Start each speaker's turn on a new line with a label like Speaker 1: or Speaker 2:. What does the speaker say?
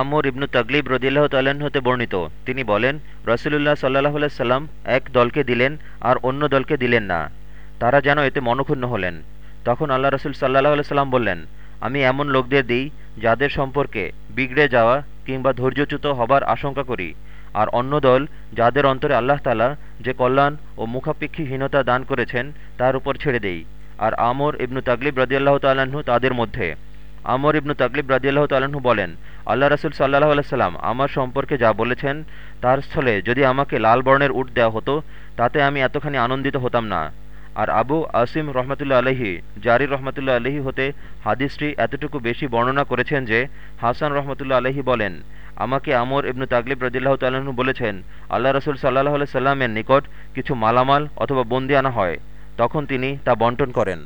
Speaker 1: আমর ইবনু তাগলিব রদিল্লাহ তাল্লাহ্ন হতে বর্ণিত। তিনি বলেন, রসুলুল্লাহ সাল্লাহ সাল্লাম এক দলকে দিলেন আর অন্য দলকে দিলেন না। তারা যেন এতে মনক্ষুণ্ণ হলেন। তখন আল্লাহ রসুল সাল্লাহ সাল্লাম বললেন, আমি এমন লোকদের দিই যাদের সম্পর্কে বিগড়ে যাওয়া কিংবা ধৈর্যচ্যুত হবার আশঙ্কা করি। আর অন্য দল যাদের অন্তরে আল্লাহ তালা যে কল্যাণ ও মুখাপেক্ষীহীনতা দান করেছেন, তার উপর ছেড়ে দেই। আর আমর ইবনু তাগলিব রদিয়াল্লাহ তাল্লাহ্ন তাদের মধ্যে আমর ইবনু তাকলিব রাজিয়াল্লাহ তাল্লাহ্ন বলেন, আল্লাহ রসুল সাল্লাহ আলাইসাল্লাম আমার সম্পর্কে যা বলেছেন তার স্থলে যদি আমাকে লাল বর্ণের উট দেওয়া হতো, তাতে আমি এতখানি আনন্দিত হতাম না। আর আবু আসিম রহমতুল্লা আলহি জারি রহমতুল্লা আলহি হতে হাদিসটি এতটুকু বেশি বর্ণনা করেছেন যে, হাসান রহমতুল্লা আলহি বলেন, আমাকে আমর ইবনু তাগলিব রদিল্লাহ তাল্লাহ্ন বলেছেন, আল্লাহ রসুল সাল্লাহ সাল্লামের নিকট কিছু মালামাল অথবা বন্দি আনা হয়, তখন তিনি তা বন্টন করেন।